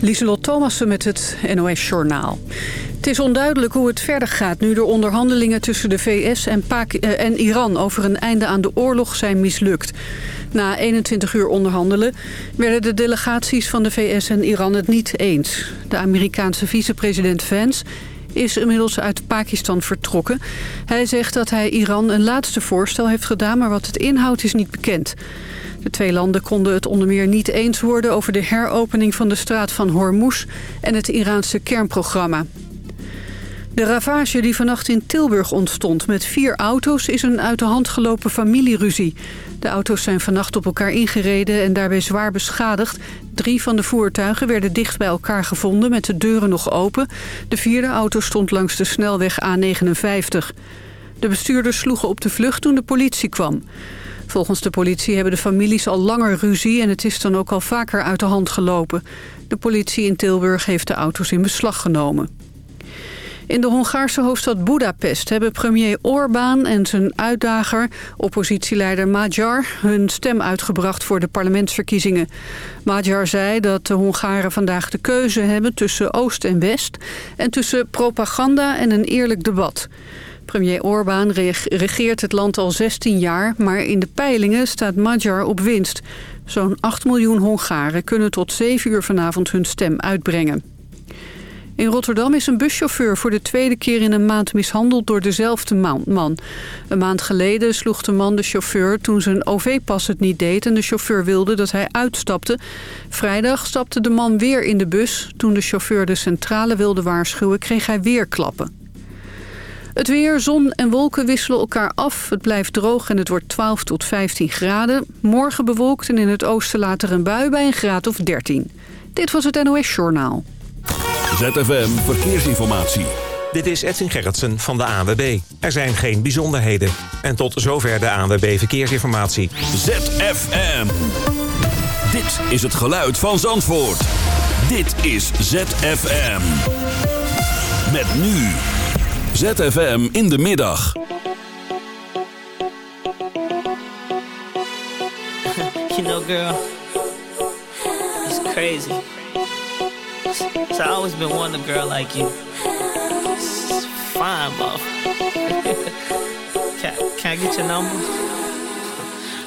Lieselot Thomassen met het NOS-journaal. Het is onduidelijk hoe het verder gaat nu de onderhandelingen tussen de VS en, eh, en Iran over een einde aan de oorlog zijn mislukt. Na 21 uur onderhandelen werden de delegaties van de VS en Iran het niet eens. De Amerikaanse vicepresident Vance is inmiddels uit Pakistan vertrokken. Hij zegt dat hij Iran een laatste voorstel heeft gedaan, maar wat het inhoudt is niet bekend. De twee landen konden het onder meer niet eens worden over de heropening van de straat van Hormuz en het Iraanse kernprogramma. De ravage die vannacht in Tilburg ontstond met vier auto's is een uit de hand gelopen familieruzie. De auto's zijn vannacht op elkaar ingereden en daarbij zwaar beschadigd. Drie van de voertuigen werden dicht bij elkaar gevonden met de deuren nog open. De vierde auto stond langs de snelweg A59. De bestuurders sloegen op de vlucht toen de politie kwam. Volgens de politie hebben de families al langer ruzie... en het is dan ook al vaker uit de hand gelopen. De politie in Tilburg heeft de auto's in beslag genomen. In de Hongaarse hoofdstad Budapest hebben premier Orbán en zijn uitdager, oppositieleider Magyar, hun stem uitgebracht voor de parlementsverkiezingen. Magyar zei dat de Hongaren vandaag de keuze hebben tussen Oost en West en tussen propaganda en een eerlijk debat. Premier Orbán regeert het land al 16 jaar, maar in de peilingen staat Magyar op winst. Zo'n 8 miljoen Hongaren kunnen tot 7 uur vanavond hun stem uitbrengen. In Rotterdam is een buschauffeur voor de tweede keer in een maand mishandeld door dezelfde man. Een maand geleden sloeg de man de chauffeur toen zijn OV-pas het niet deed... en de chauffeur wilde dat hij uitstapte. Vrijdag stapte de man weer in de bus. Toen de chauffeur de centrale wilde waarschuwen kreeg hij weer klappen. Het weer, zon en wolken wisselen elkaar af. Het blijft droog en het wordt 12 tot 15 graden. Morgen bewolkt en in het oosten later een bui bij een graad of 13. Dit was het NOS Journaal. ZFM Verkeersinformatie. Dit is Edwin Gerritsen van de ANWB. Er zijn geen bijzonderheden. En tot zover de ANWB Verkeersinformatie. ZFM. Dit is het geluid van Zandvoort. Dit is ZFM. Met nu... ZFM in de middag. You know, girl, it's crazy. So I always been wanting a girl like you. It's fine, buff. can, can I get your number?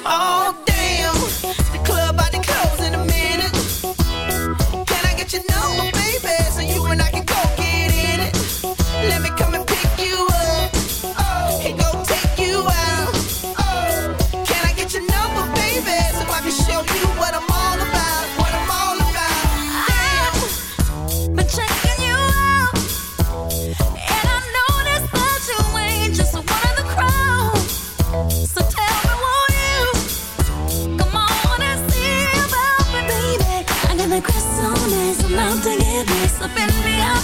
Oh, damn. The club about to close in a minute. Can I get your number,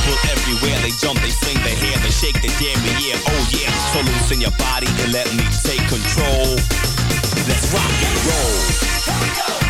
People everywhere, they jump, they fling their hair, they shake they their yeah, Oh yeah, so loosen your body and let me take control. Let's rock and roll. Here we go.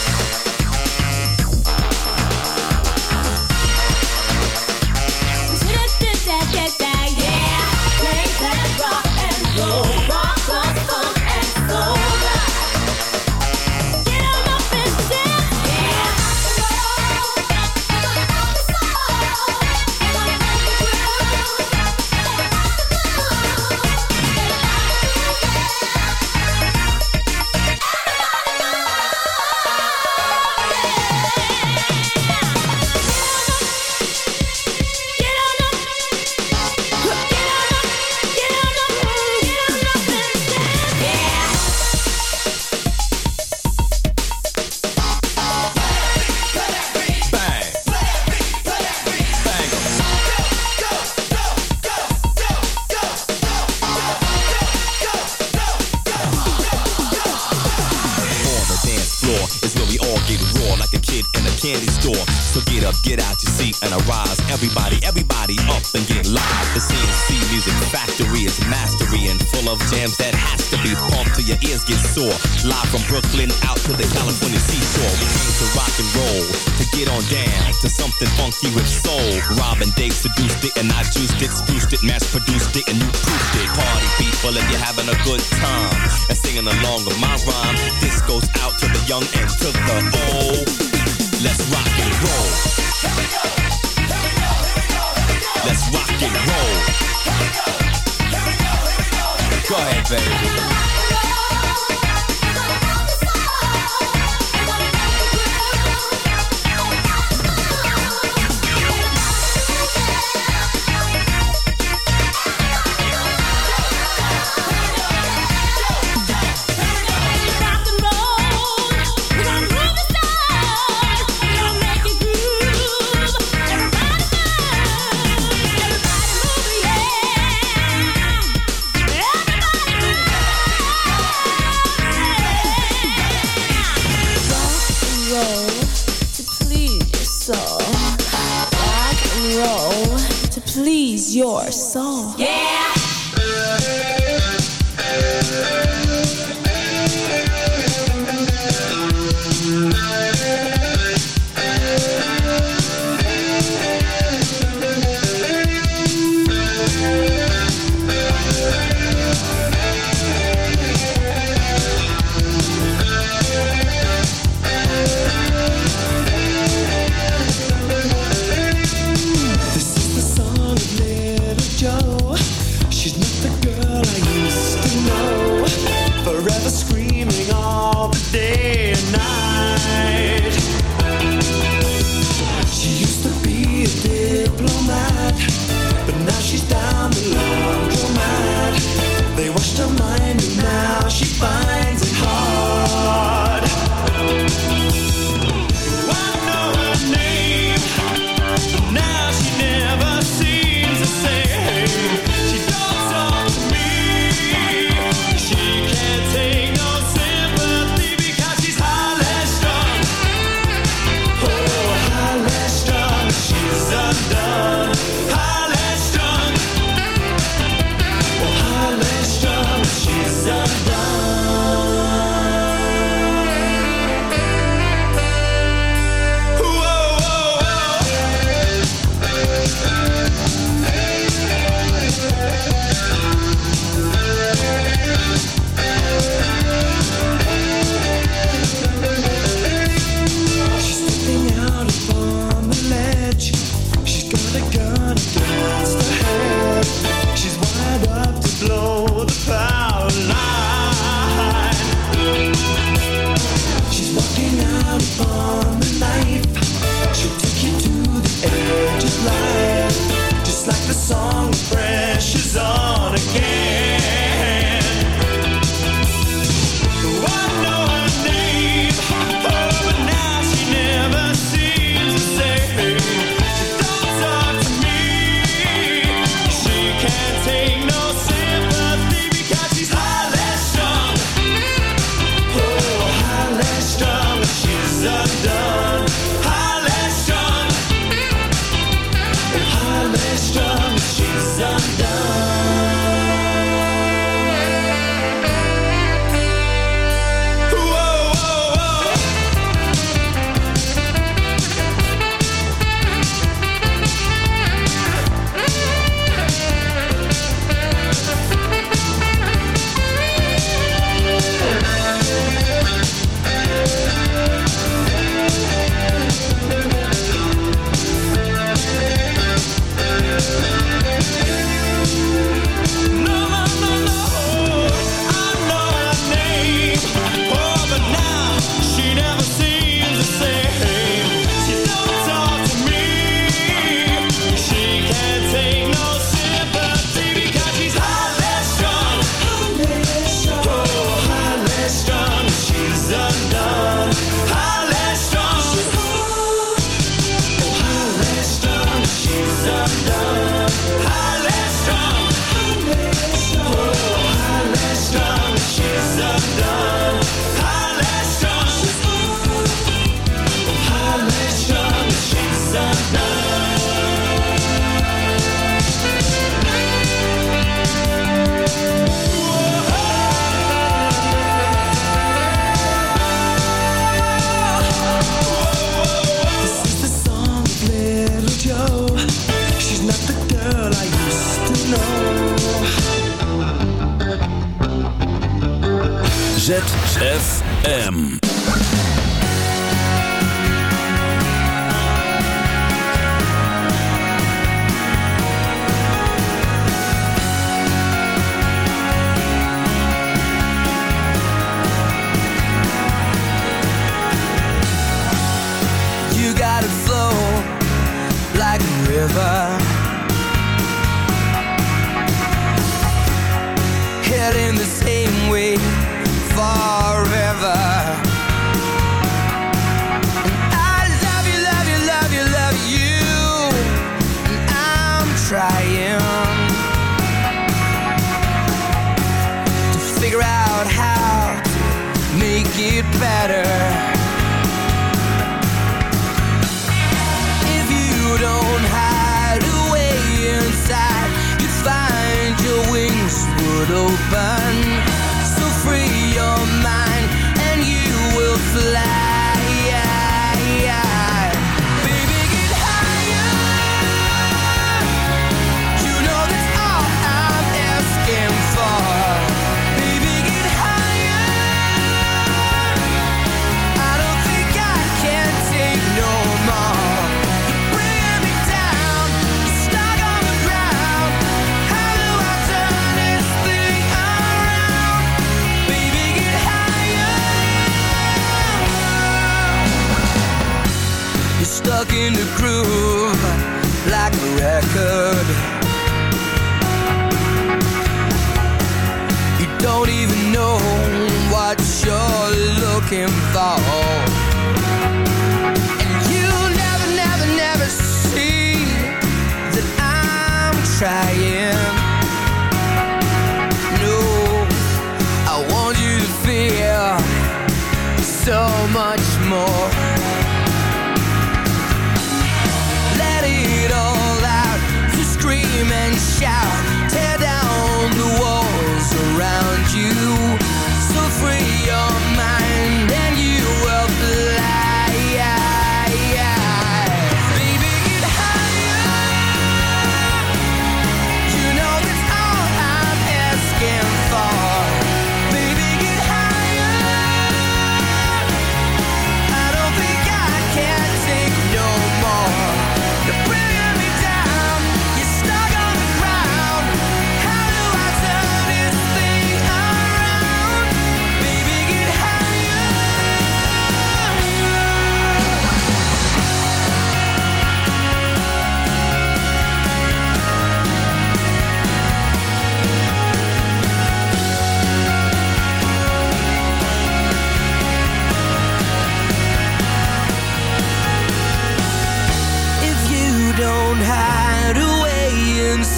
Your soul. Yeah.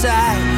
side.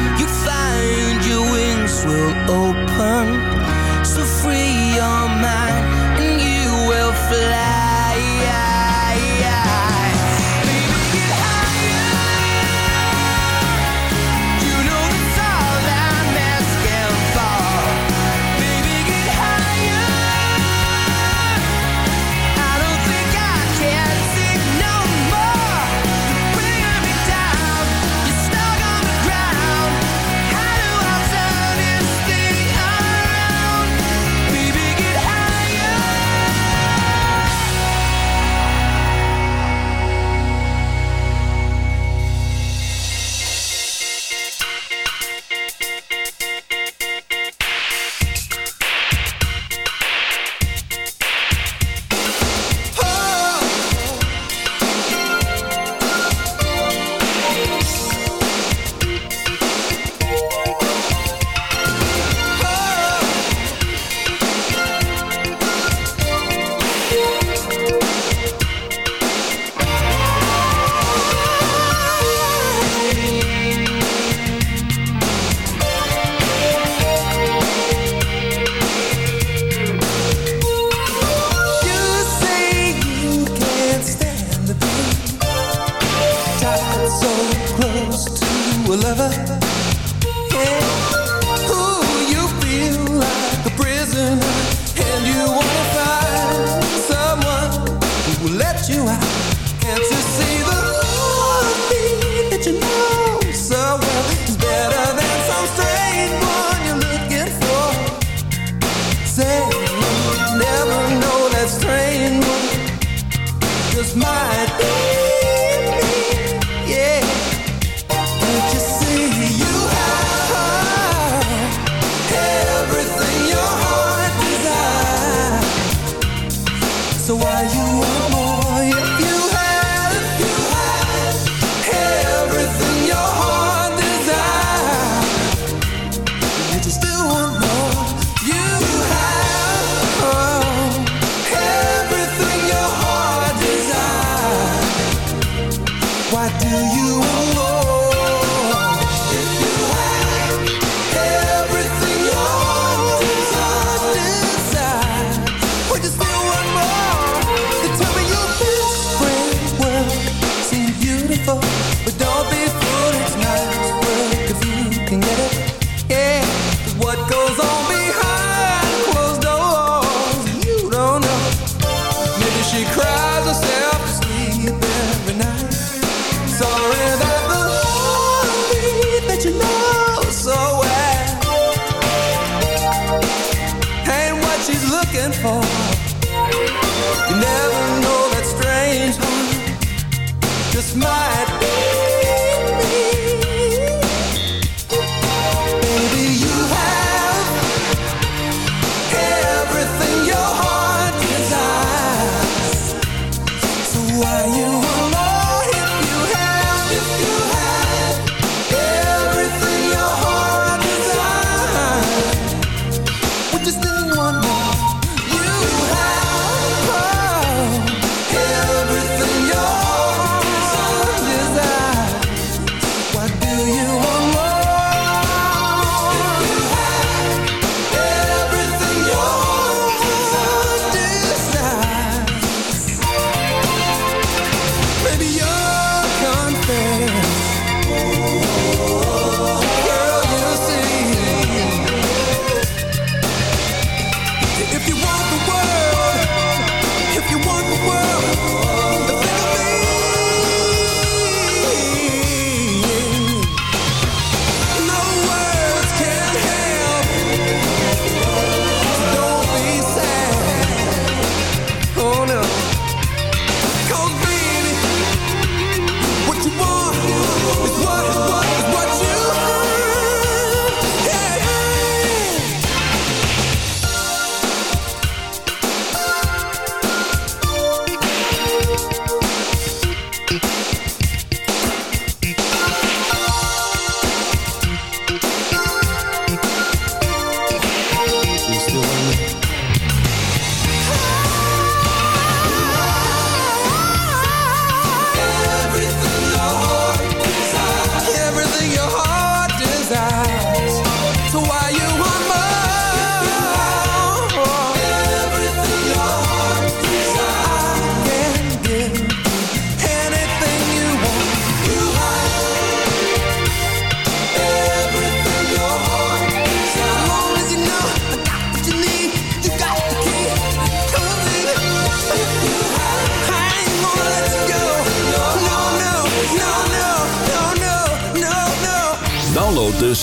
It's my day.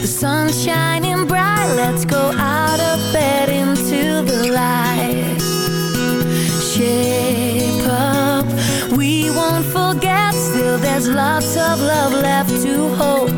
The sun's shining bright. Let's go out of bed into the light. Shape up, we won't forget. Still, there's lots of love left to hold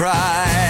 cry.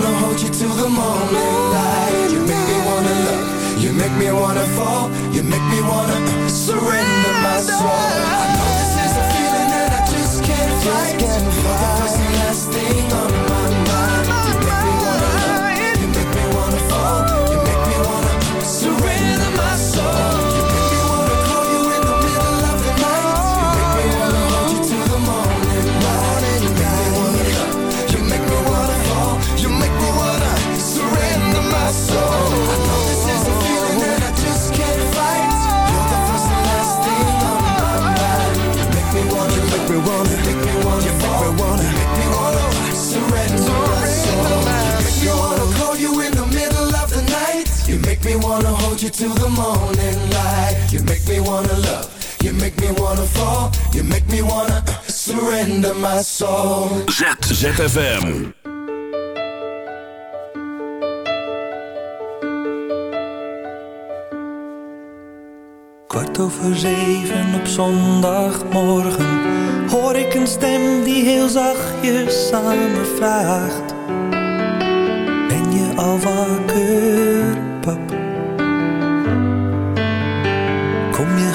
Wanna hold you till the morning light. You make me wanna love. You make me wanna fall. You make me wanna surrender my soul. Hold you till the morning light. You make me wanna love. You make me wanna fall. You make me wanna surrender my soul. Z, ZFM. Kwart over zeven op zondagmorgen hoor ik een stem die heel zachtjes aan me vraagt: Ben je al wakker,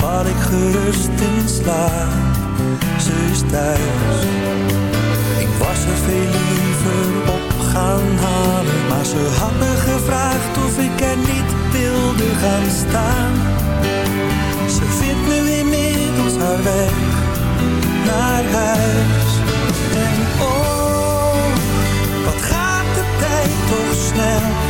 Val ik gerust in slaap, ze is thuis. Ik was er veel liever op gaan halen, maar ze had me gevraagd of ik er niet wilde gaan staan. Ze vindt nu inmiddels haar weg naar huis. En oh, wat gaat de tijd toch snel.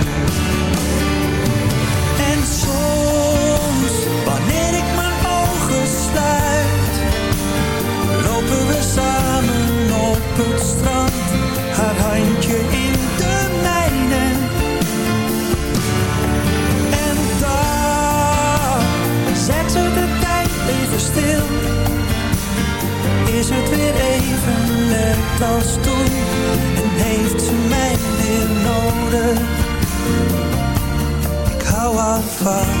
Lopen we samen op het strand, haar handje in de mijne. En daar zet ze de tijd even stil. Is het weer even net als toen en heeft ze mij weer nodig? Ik hou haar vast,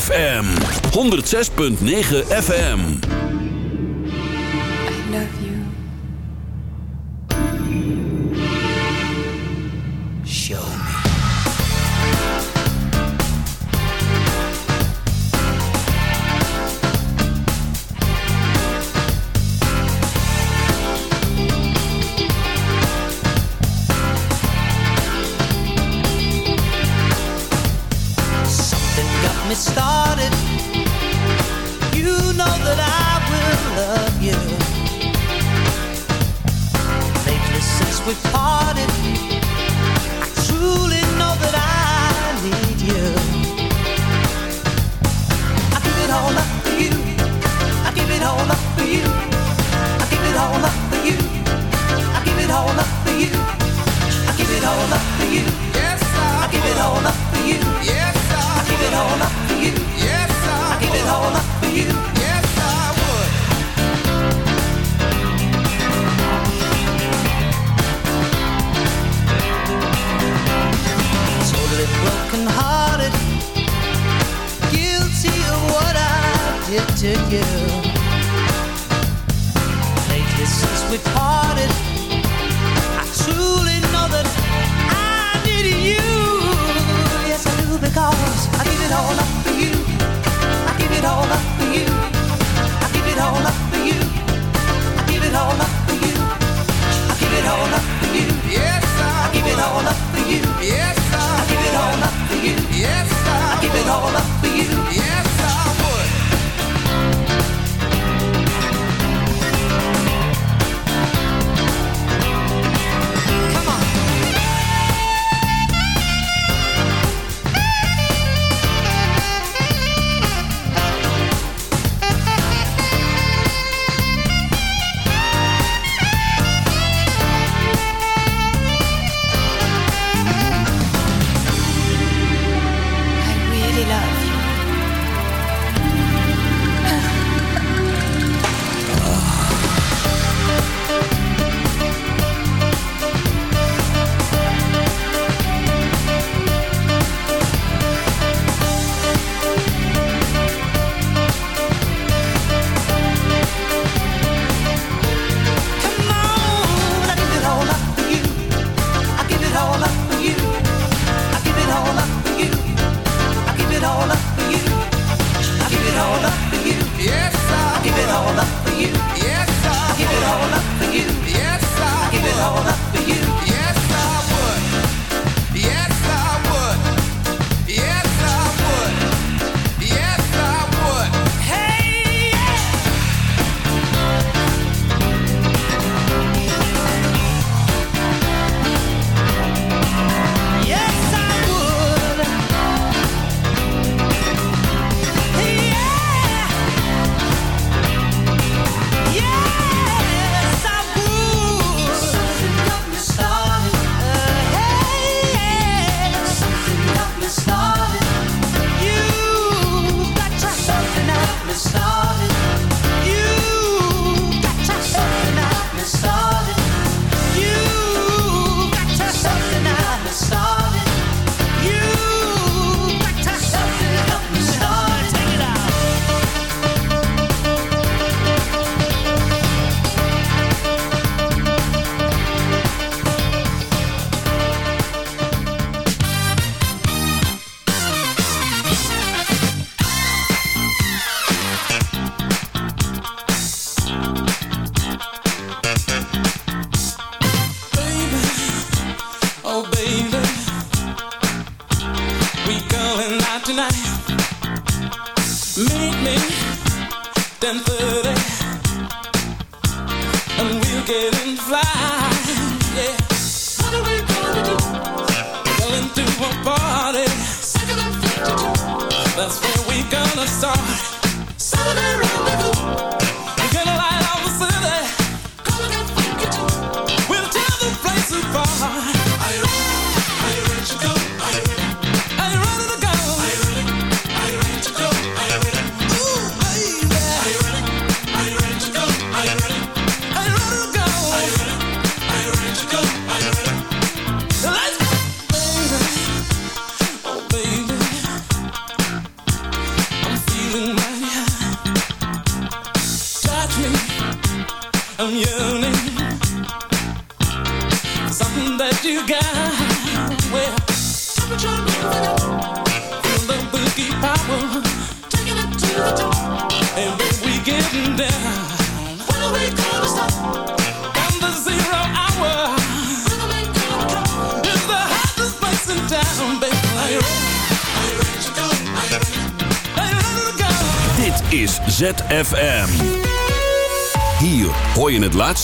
ZFM 106.9 FM.